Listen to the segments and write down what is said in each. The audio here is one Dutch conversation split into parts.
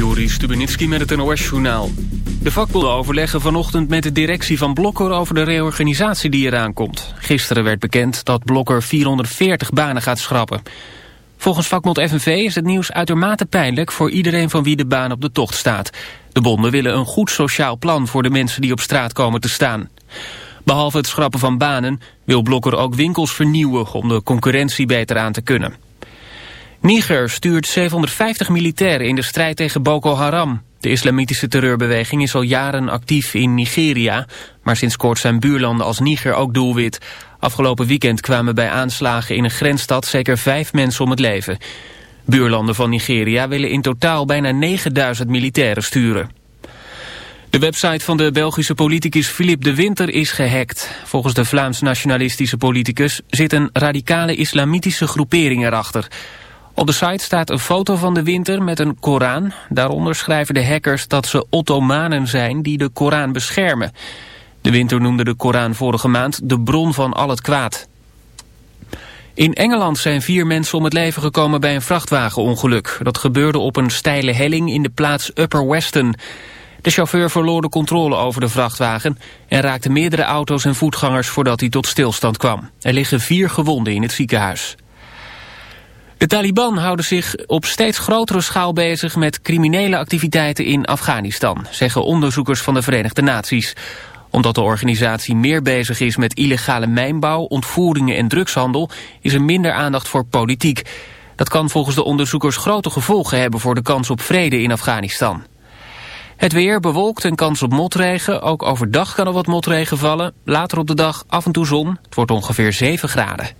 Joris Stubenitski met het NOS-journaal. De vakbonden overleggen vanochtend met de directie van Blokker over de reorganisatie die eraan komt. Gisteren werd bekend dat Blokker 440 banen gaat schrappen. Volgens vakbond FNV is het nieuws uitermate pijnlijk voor iedereen van wie de baan op de tocht staat. De bonden willen een goed sociaal plan voor de mensen die op straat komen te staan. Behalve het schrappen van banen wil Blokker ook winkels vernieuwen om de concurrentie beter aan te kunnen. Niger stuurt 750 militairen in de strijd tegen Boko Haram. De islamitische terreurbeweging is al jaren actief in Nigeria... maar sinds kort zijn buurlanden als Niger ook doelwit. Afgelopen weekend kwamen bij aanslagen in een grensstad zeker vijf mensen om het leven. Buurlanden van Nigeria willen in totaal bijna 9000 militairen sturen. De website van de Belgische politicus Philippe de Winter is gehackt. Volgens de Vlaams-nationalistische politicus zit een radicale islamitische groepering erachter... Op de site staat een foto van de winter met een Koran. Daaronder schrijven de hackers dat ze Ottomanen zijn die de Koran beschermen. De winter noemde de Koran vorige maand de bron van al het kwaad. In Engeland zijn vier mensen om het leven gekomen bij een vrachtwagenongeluk. Dat gebeurde op een steile helling in de plaats Upper Weston. De chauffeur verloor de controle over de vrachtwagen... en raakte meerdere auto's en voetgangers voordat hij tot stilstand kwam. Er liggen vier gewonden in het ziekenhuis. De Taliban houden zich op steeds grotere schaal bezig met criminele activiteiten in Afghanistan, zeggen onderzoekers van de Verenigde Naties. Omdat de organisatie meer bezig is met illegale mijnbouw, ontvoeringen en drugshandel, is er minder aandacht voor politiek. Dat kan volgens de onderzoekers grote gevolgen hebben voor de kans op vrede in Afghanistan. Het weer bewolkt en kans op motregen. Ook overdag kan er wat motregen vallen. Later op de dag af en toe zon. Het wordt ongeveer 7 graden.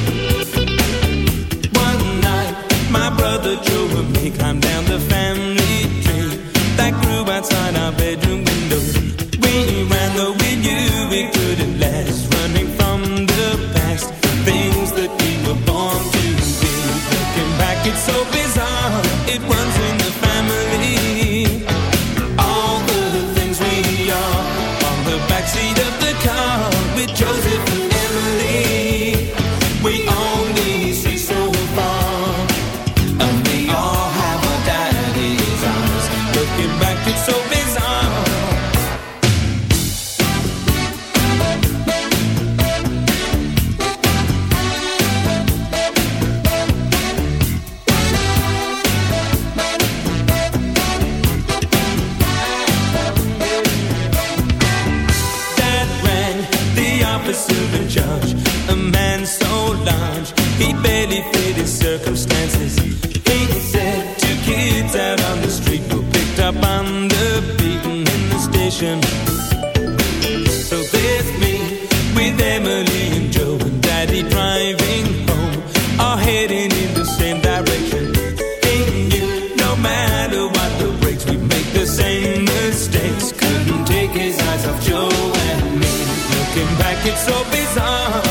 Station. So there's me with Emily and Joe and Daddy driving home, all heading in the same direction. He knew no matter what the breaks, we make the same mistakes. Couldn't take his eyes off Joe and me. Looking back, it's so bizarre.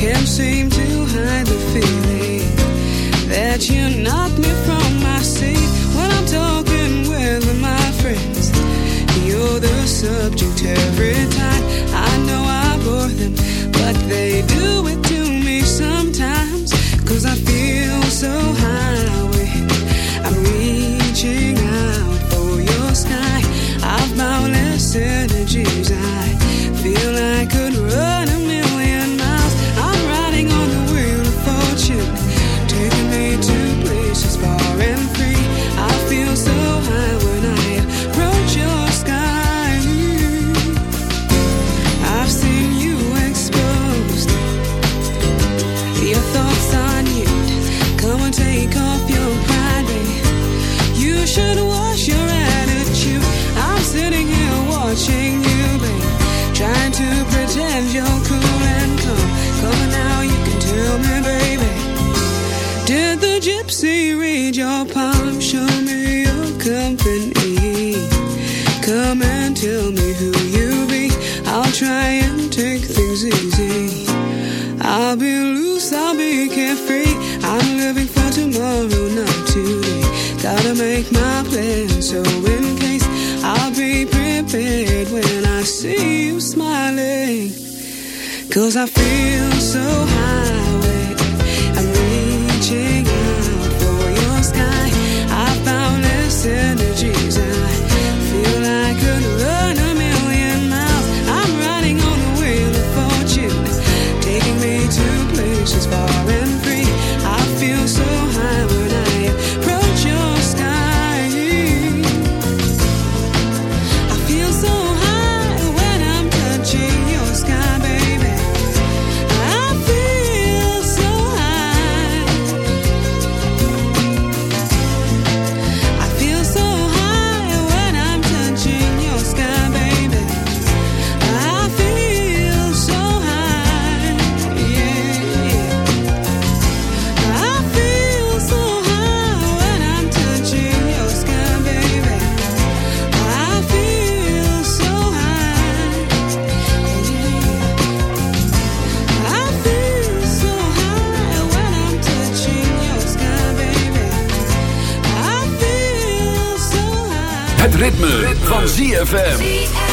can't seem to hide the feeling that you knock me from my seat when I'm talking with my friends. You're the subject every time. I know I bore them, but they do it to me sometimes. Cause I feel so high. I'm reaching out for your sky. i boundless energies. I feel like see you smiling. Cause I feel so high. I'm reaching out for your sky. I found less energies. I ritme, van ZFM.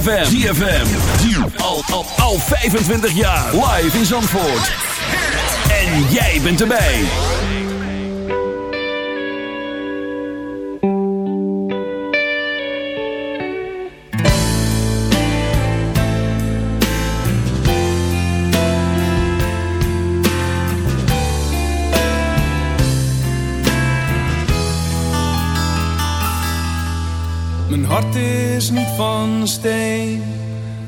ZFM. ZFM. Al, al, al 25 jaar. Live in Zandvoort. En jij bent erbij. Mijn hart is niet van steen,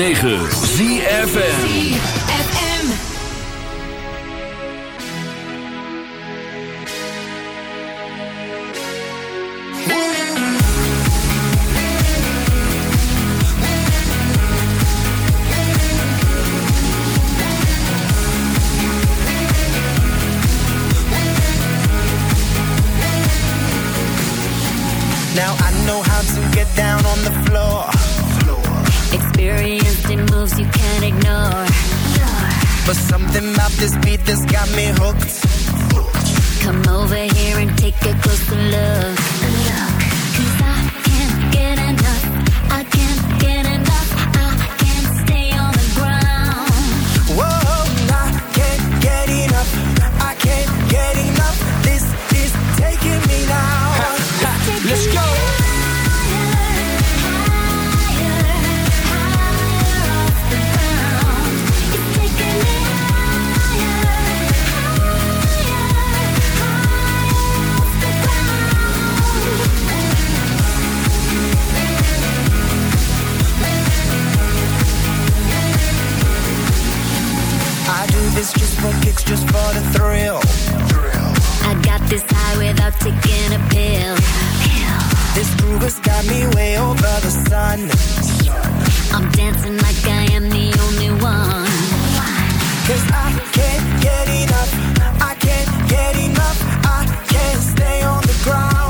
106.9 ZFN high taking a pill. This groove has got me way over the sun. I'm dancing like I am the only one. Cause I can't get enough. I can't get enough. I can't stay on the ground.